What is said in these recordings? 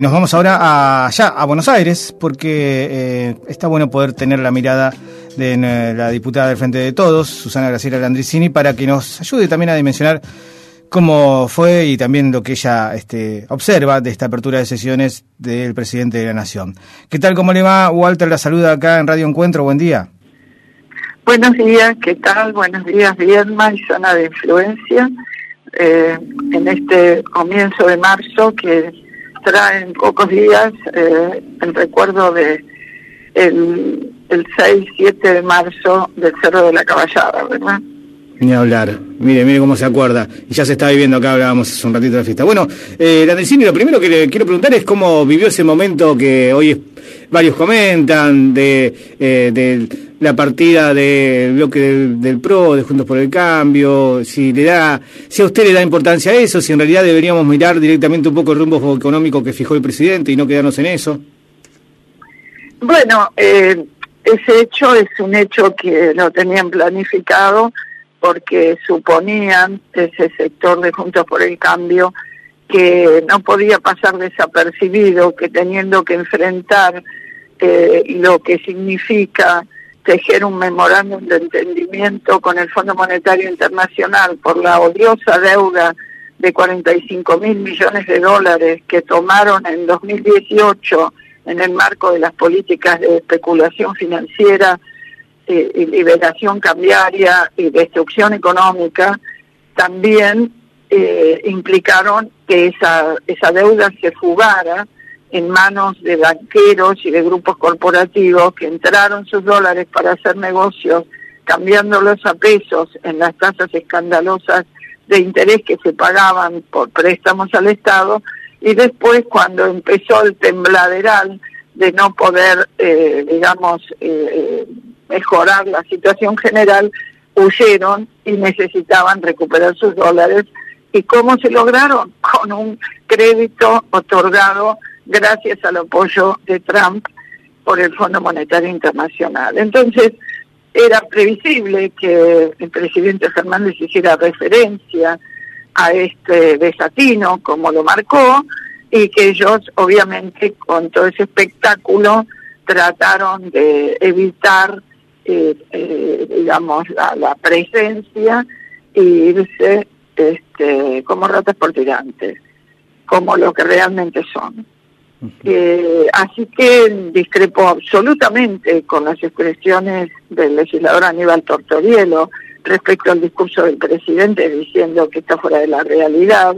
Nos vamos ahora allá, a Buenos Aires, porque eh, está bueno poder tener la mirada de eh, la diputada del Frente de Todos, Susana Graciela Landricini, para que nos ayude también a dimensionar cómo fue y también lo que ella este, observa de esta apertura de sesiones del presidente de la Nación. ¿Qué tal, cómo le va? Walter la saluda acá en Radio Encuentro, buen día. Buenos días, ¿qué tal? Buenos días, Vierma y zona de influencia. Eh, en este comienzo de marzo que en pocos días eh, el recuerdo de el, el 6-7 de marzo del Cerro de la Caballada, ¿verdad? Ni hablar. Mire, mire cómo se acuerda. Y ya se está viviendo acá, hablábamos hace un ratito de la fiesta. Bueno, eh, Landricini, lo primero que le quiero preguntar es cómo vivió ese momento que hoy varios comentan de, eh, de la partida del bloque del, PRO, de Juntos por el Cambio, si le da, si a usted le da importancia a eso, si en realidad deberíamos mirar directamente un poco el rumbo económico que fijó el presidente y no quedarnos en eso. Bueno, eh, ese hecho es un hecho que lo tenían planificado porque suponían ese sector de Juntos por el Cambio que no podía pasar desapercibido, que teniendo que enfrentar eh, lo que significa tejer un memorándum de entendimiento con el Fondo Monetario Internacional por la odiosa deuda de 45 mil millones de dólares que tomaron en 2018 en el marco de las políticas de especulación financiera y liberación cambiaria y destrucción económica, también eh, implicaron que esa, esa deuda se fugara en manos de banqueros y de grupos corporativos que entraron sus dólares para hacer negocios, cambiándolos a pesos en las tasas escandalosas de interés que se pagaban por préstamos al Estado, y después cuando empezó el tembladeral de no poder, eh, digamos, eh, mejorar la situación general, huyeron y necesitaban recuperar sus dólares. ¿Y cómo se lograron? Con un crédito otorgado gracias al apoyo de Trump por el Fondo Monetario Internacional. Entonces, era previsible que el presidente Fernández hiciera referencia a este desatino, como lo marcó, y que ellos, obviamente, con todo ese espectáculo, trataron de evitar, eh, eh, digamos, la, presencia e irse este, como ratas por tirantes, como lo que realmente son. Eh, así que discrepo absolutamente con las expresiones del legislador Aníbal Tortorielo respecto al discurso del presidente diciendo que está fuera de la realidad.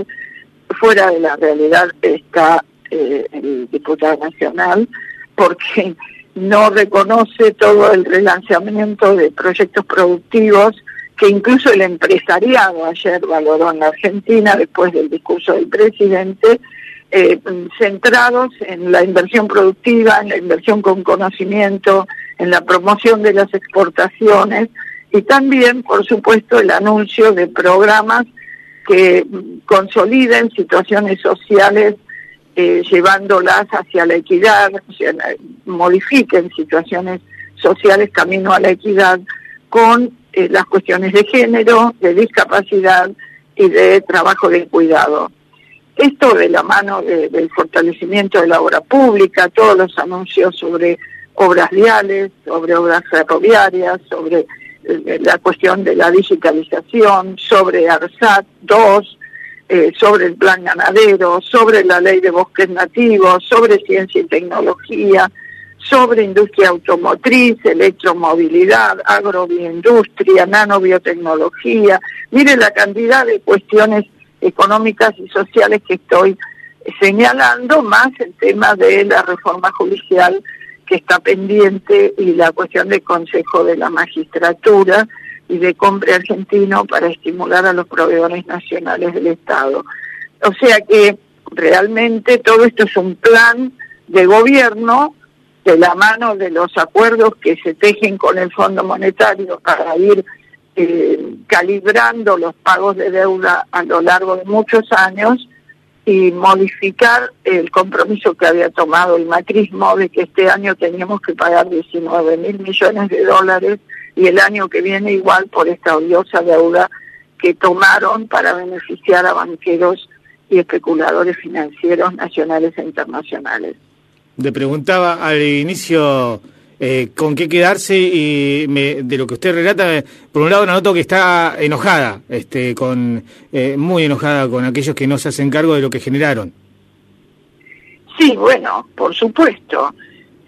Fuera de la realidad está eh, el diputado nacional porque no reconoce todo el relanzamiento de proyectos productivos que incluso el empresariado ayer valoró en la Argentina después del discurso del presidente eh, centrados en la inversión productiva, en la inversión con conocimiento, en la promoción de las exportaciones y también, por supuesto, el anuncio de programas que consoliden situaciones sociales eh, llevándolas hacia la equidad, o modifiquen situaciones sociales camino a la equidad con eh, las cuestiones de género, de discapacidad y de trabajo de cuidado. Esto de la mano del fortalecimiento de la obra pública, todos los anuncios sobre obras viales, sobre obras ferroviarias, sobre eh, la cuestión de la digitalización, sobre ARSAT 2, eh, sobre el plan ganadero, sobre la ley de bosques nativos, sobre ciencia y tecnología, sobre industria automotriz, electromovilidad, agrobioindustria, nanobiotecnología. Mire la cantidad de cuestiones económicas y sociales que estoy señalando, más el tema de la reforma judicial que está pendiente y la cuestión del Consejo de la Magistratura y de Compre Argentino para estimular a los proveedores nacionales del Estado. O sea que realmente todo esto es un plan de gobierno de la mano de los acuerdos que se tejen con el Fondo Monetario para ir eh, calibrando los pagos de deuda a lo largo de muchos años y modificar el compromiso que había tomado el macrismo de que este año teníamos que pagar 19 mil millones de dólares y el año que viene igual por esta odiosa deuda que tomaron para beneficiar a banqueros y especuladores financieros nacionales e internacionales. Le preguntaba al inicio eh, con qué quedarse y de lo que usted relata, por un lado noto que está enojada, este, con eh, muy enojada con aquellos que no se hacen cargo de lo que generaron. Sí, bueno, por supuesto.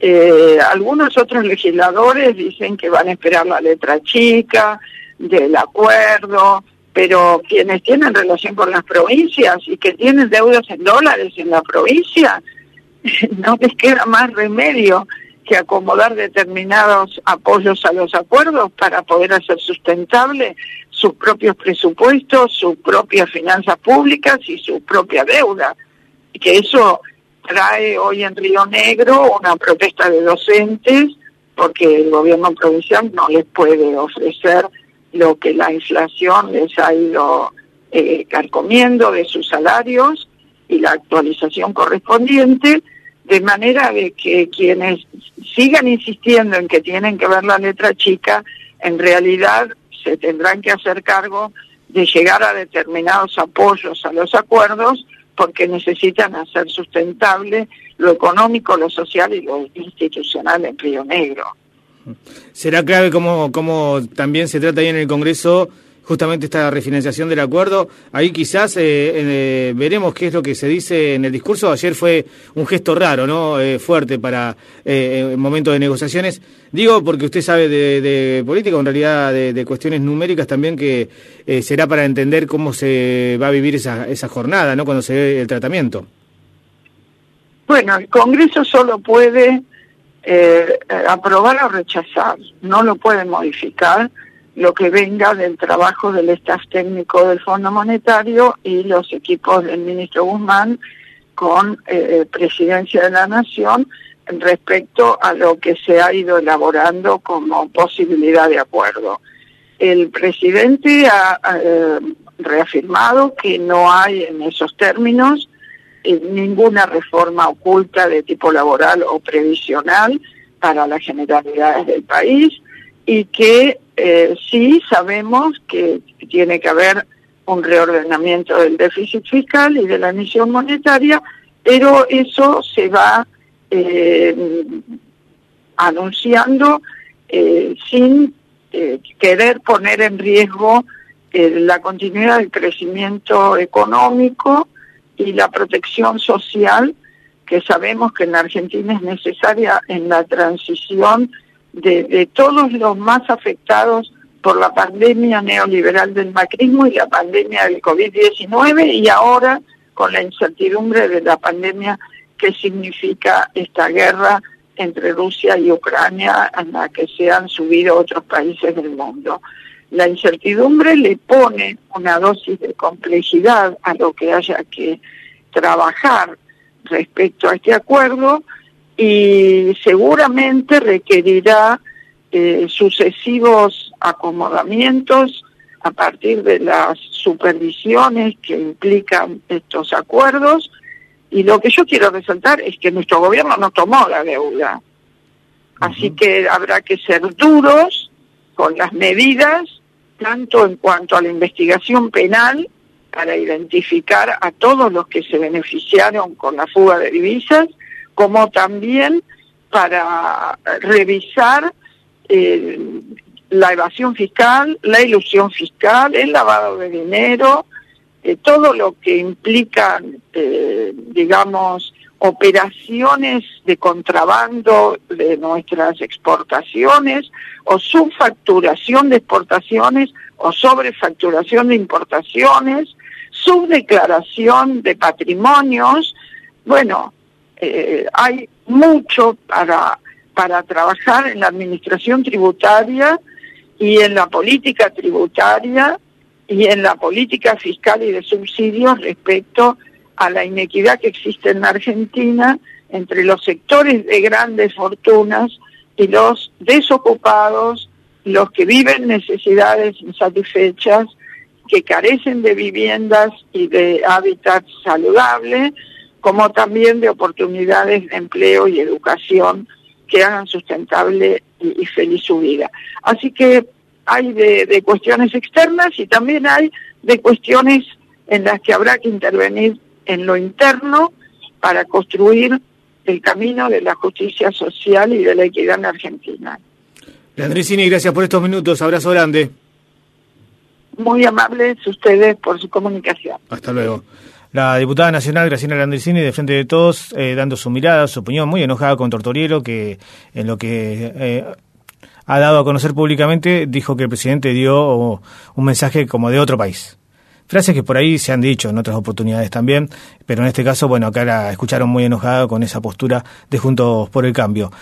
Eh, algunos otros legisladores dicen que van a esperar la letra chica del acuerdo, pero quienes tienen relación con las provincias y que tienen deudas en dólares en la provincia, no les queda más remedio que acomodar determinados apoyos a los acuerdos para poder hacer sustentable sus propios presupuestos, sus propias finanzas públicas y su propia deuda. Y que eso trae hoy en Río Negro una protesta de docentes porque el gobierno provincial no les puede ofrecer lo que la inflación les ha ido eh, carcomiendo de sus salarios y la actualización correspondiente de manera de que quienes sigan insistiendo en que tienen que ver la letra chica, en realidad se tendrán que hacer cargo de llegar a determinados apoyos a los acuerdos porque necesitan hacer sustentable lo económico, lo social y lo institucional en Río Negro. Será clave como, como también se trata ahí en el Congreso justamente esta refinanciación del acuerdo. Ahí quizás eh, eh, veremos qué es lo que se dice en el discurso. Ayer fue un gesto raro, ¿no? Eh, fuerte para el momento de negociaciones. Digo porque usted sabe de, política, en realidad de, cuestiones numéricas también, que será para entender cómo se va a vivir esa, esa jornada, ¿no? Cuando se ve el tratamiento. Bueno, el Congreso solo puede aprobar o rechazar, no lo puede modificar lo que venga del trabajo del staff técnico del Fondo Monetario y los equipos del ministro Guzmán con eh, Presidencia de la Nación respecto a lo que se ha ido elaborando como posibilidad de acuerdo. El presidente ha eh, reafirmado que no hay en esos términos eh, ninguna reforma oculta de tipo laboral o previsional para las generalidades del país y que eh, sí sabemos que tiene que haber un reordenamiento del déficit fiscal y de la emisión monetaria, pero eso se va eh, anunciando eh, sin querer poner en riesgo la continuidad del crecimiento económico y la protección social que sabemos que en Argentina es necesaria en la transición de, todos los más afectados por la pandemia neoliberal del macrismo y la pandemia del COVID-19 y ahora con la incertidumbre de la pandemia que significa esta guerra entre Rusia y Ucrania en la que se han subido otros países del mundo. La incertidumbre le pone una dosis de complejidad a lo que haya que trabajar respecto a este acuerdo y seguramente requerirá eh, sucesivos acomodamientos a partir de las supervisiones que implican estos acuerdos y lo que yo quiero resaltar es que nuestro gobierno no tomó la deuda. Así que habrá que ser duros con las medidas, tanto en cuanto a la investigación penal, para identificar a todos los que se beneficiaron con la fuga de divisas, como también para revisar eh, la evasión fiscal, la ilusión fiscal, el lavado de dinero, eh, todo lo que implica, eh, digamos, operaciones de contrabando de nuestras exportaciones o subfacturación de exportaciones o sobrefacturación de importaciones, subdeclaración de patrimonios. Bueno, eh, hay mucho para, para trabajar en la administración tributaria y en la política tributaria y en la política fiscal y de subsidios respecto a la inequidad que existe en la Argentina entre los sectores de grandes fortunas y los desocupados, los que viven necesidades insatisfechas, que carecen de viviendas y de hábitats saludables, como también de oportunidades de empleo y educación que hagan sustentable y, feliz su vida. Así que hay de, cuestiones externas y también hay de cuestiones en las que habrá que intervenir en lo interno para construir el camino de la justicia social y de la equidad en Argentina. Landricini, gracias por estos minutos. Abrazo grande. Muy amables ustedes por su comunicación. Hasta luego. La diputada nacional Graciela Landricini, de Frente de Todos, eh, dando su mirada, su opinión, muy enojada con Tortoriero, que en lo que eh, ha dado a conocer públicamente dijo que el presidente dio un mensaje como de otro país. Frases que por ahí se han dicho en otras oportunidades también, pero en este caso, bueno, acá la escucharon muy enojada con esa postura de Juntos por el Cambio.